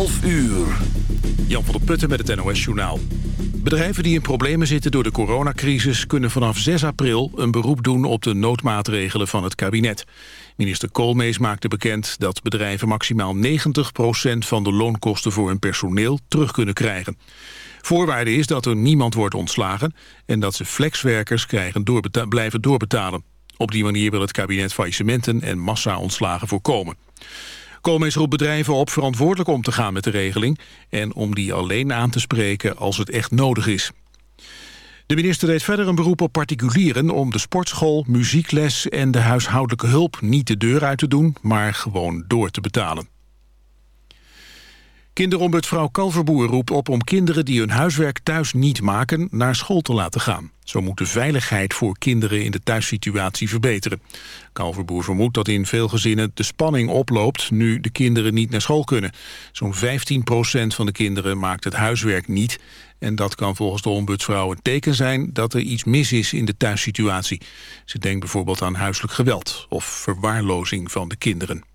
12 uur. Jan van der Putten met het NOS Journaal. Bedrijven die in problemen zitten door de coronacrisis... kunnen vanaf 6 april een beroep doen op de noodmaatregelen van het kabinet. Minister Koolmees maakte bekend dat bedrijven maximaal 90% van de loonkosten voor hun personeel terug kunnen krijgen. Voorwaarde is dat er niemand wordt ontslagen... en dat ze flexwerkers krijgen blijven doorbetalen. Op die manier wil het kabinet faillissementen en massa-ontslagen voorkomen. Koolmees roept bedrijven op verantwoordelijk om te gaan met de regeling... en om die alleen aan te spreken als het echt nodig is. De minister deed verder een beroep op particulieren om de sportschool, muziekles en de huishoudelijke hulp niet de deur uit te doen, maar gewoon door te betalen. Kinderombudsvrouw Kalverboer roept op om kinderen die hun huiswerk thuis niet maken naar school te laten gaan. Zo moet de veiligheid voor kinderen in de thuissituatie verbeteren. Kalverboer vermoedt dat in veel gezinnen de spanning oploopt nu de kinderen niet naar school kunnen. Zo'n 15% van de kinderen maakt het huiswerk niet. En dat kan volgens de ombudsvrouw een teken zijn dat er iets mis is in de thuissituatie. Ze denkt bijvoorbeeld aan huiselijk geweld of verwaarlozing van de kinderen.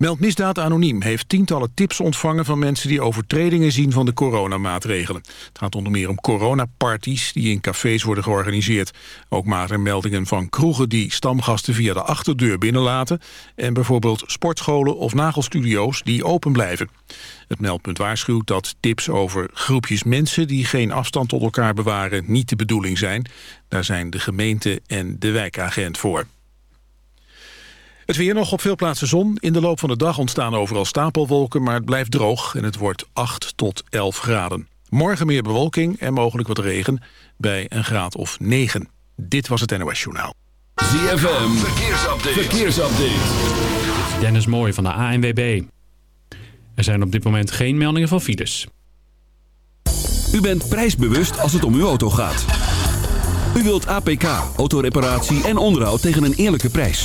Meld Misdaad Anoniem heeft tientallen tips ontvangen van mensen die overtredingen zien van de coronamaatregelen. Het gaat onder meer om coronaparties die in cafés worden georganiseerd. Ook maken meldingen van kroegen die stamgasten via de achterdeur binnenlaten en bijvoorbeeld sportscholen of nagelstudio's die open blijven. Het meldpunt waarschuwt dat tips over groepjes mensen die geen afstand tot elkaar bewaren niet de bedoeling zijn. Daar zijn de gemeente en de wijkagent voor. Het weer nog op veel plaatsen zon. In de loop van de dag ontstaan overal stapelwolken, maar het blijft droog en het wordt 8 tot 11 graden. Morgen meer bewolking en mogelijk wat regen bij een graad of 9. Dit was het NOS Journaal. ZFM, verkeersupdate. verkeersupdate. Dennis Mooij van de ANWB. Er zijn op dit moment geen meldingen van files. U bent prijsbewust als het om uw auto gaat. U wilt APK, autoreparatie en onderhoud tegen een eerlijke prijs.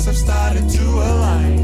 Stars have started to align.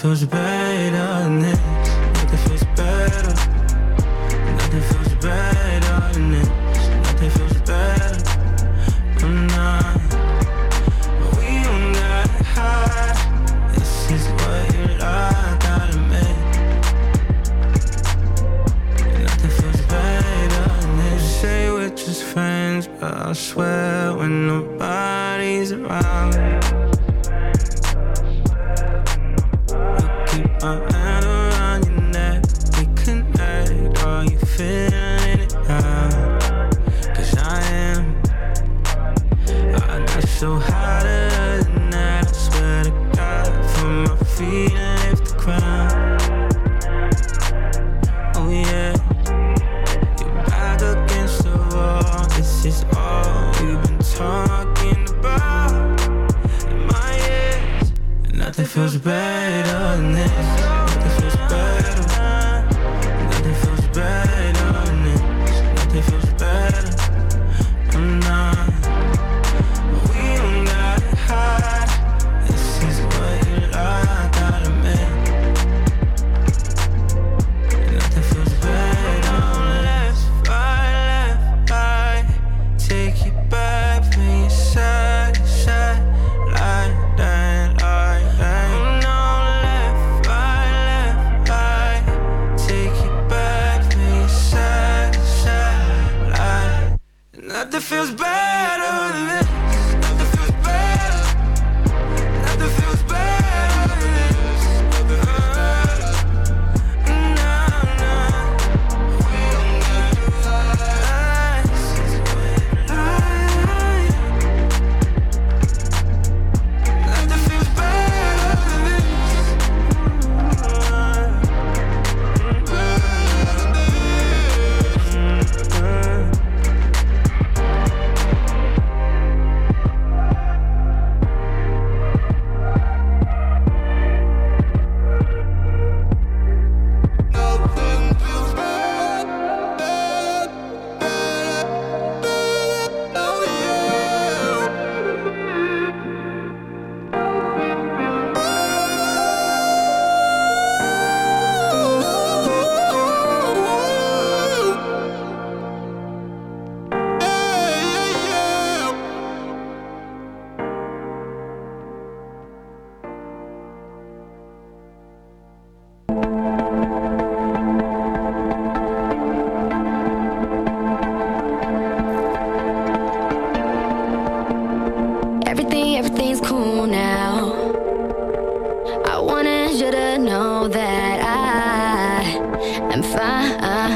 feels bad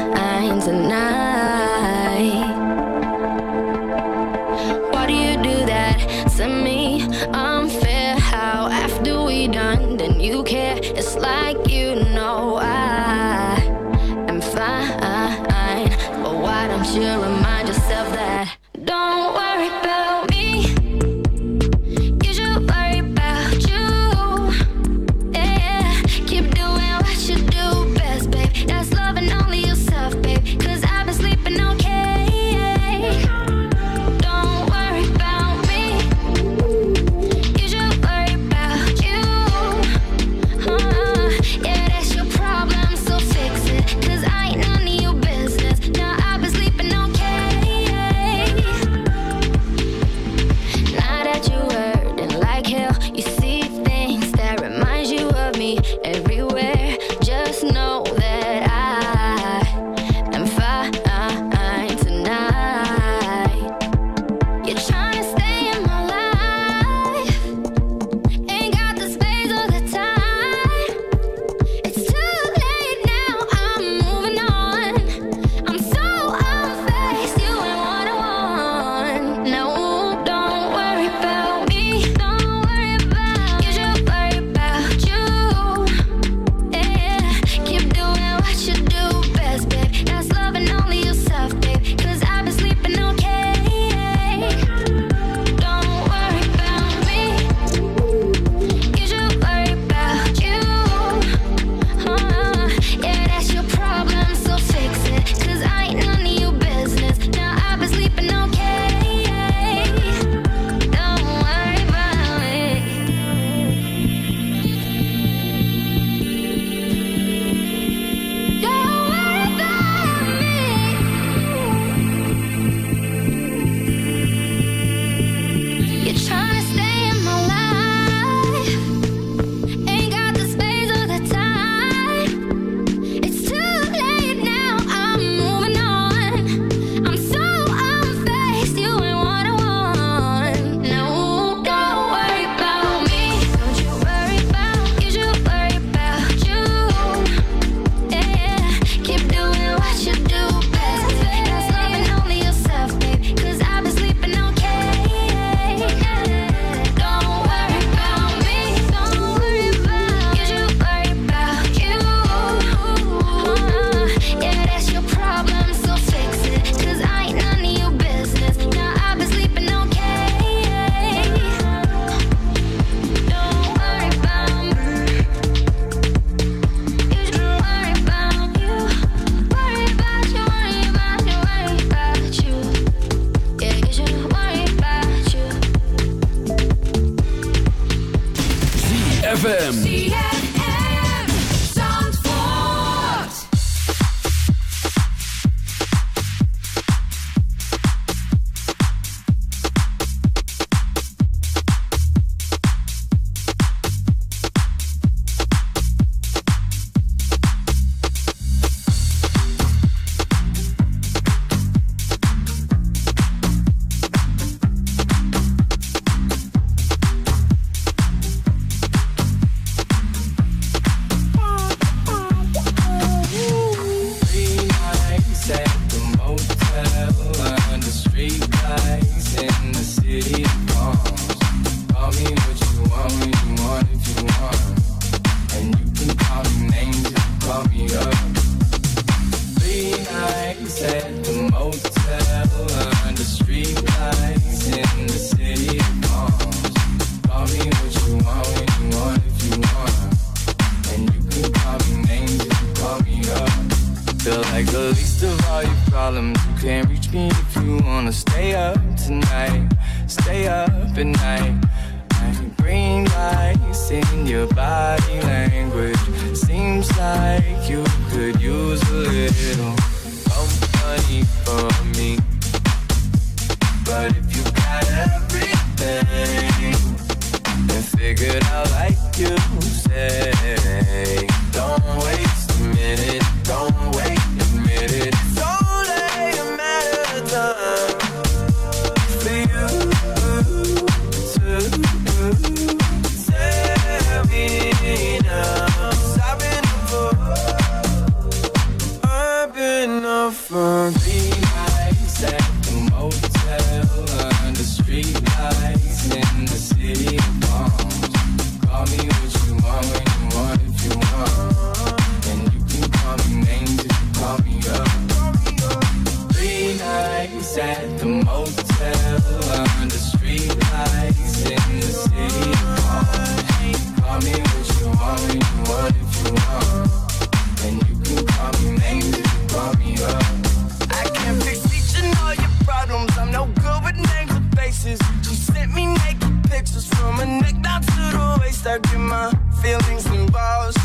minds and I I get my feelings involved.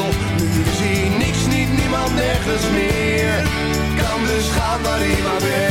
Nergens meer. Kan dus gaan waar hij maar weer.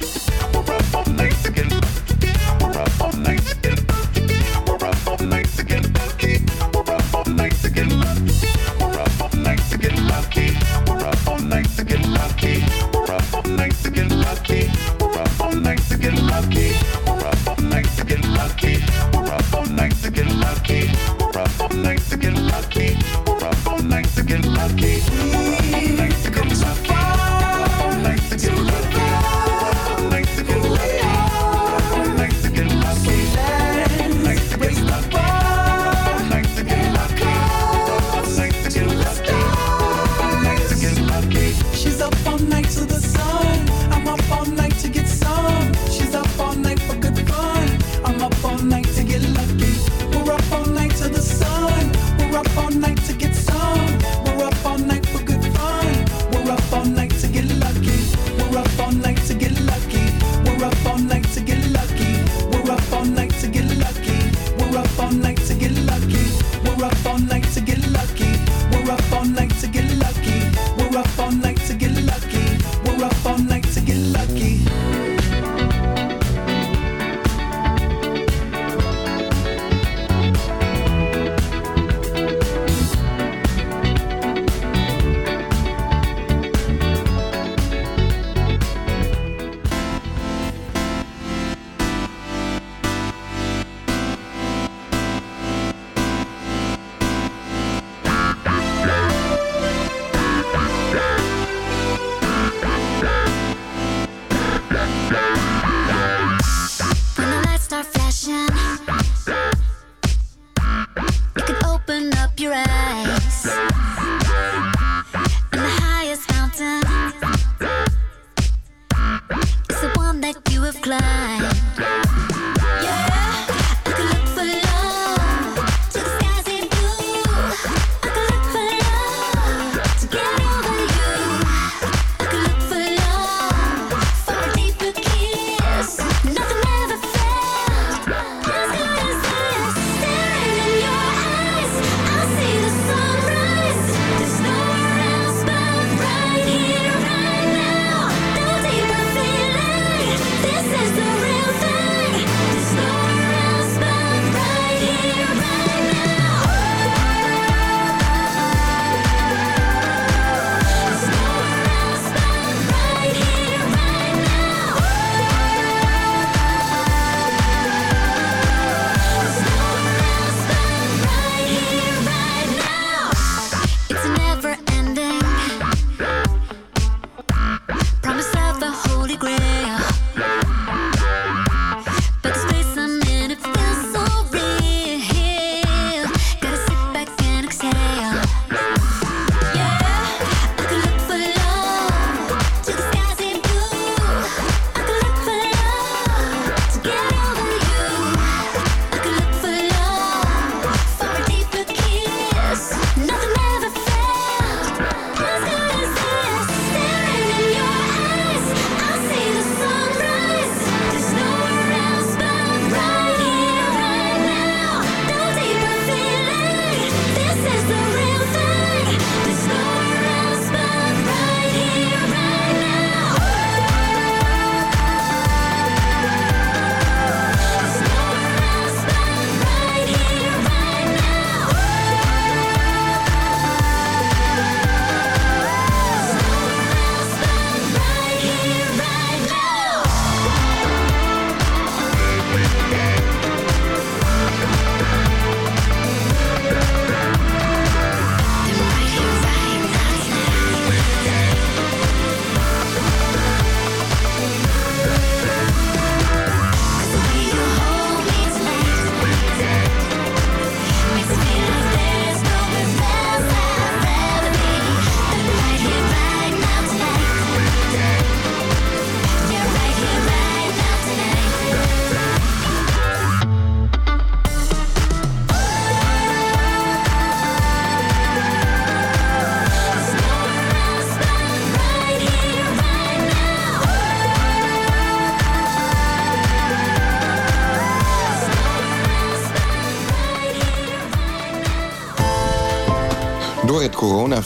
to the sun.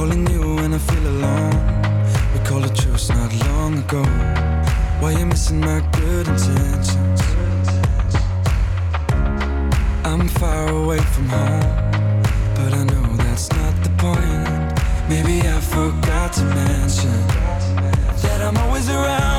Calling you when I feel alone. We called a truce not long ago. Why you missing my good intentions? I'm far away from home But I know that's not the point. Maybe I forgot to mention That I'm always around.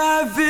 nunca.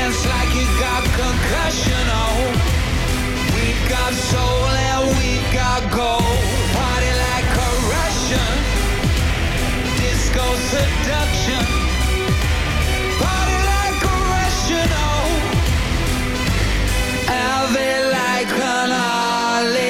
Dance like you got concussion. Oh, we got soul and we got gold. Party like a Russian. Disco seduction. Party like a Russian. Oh, have like an oligarch.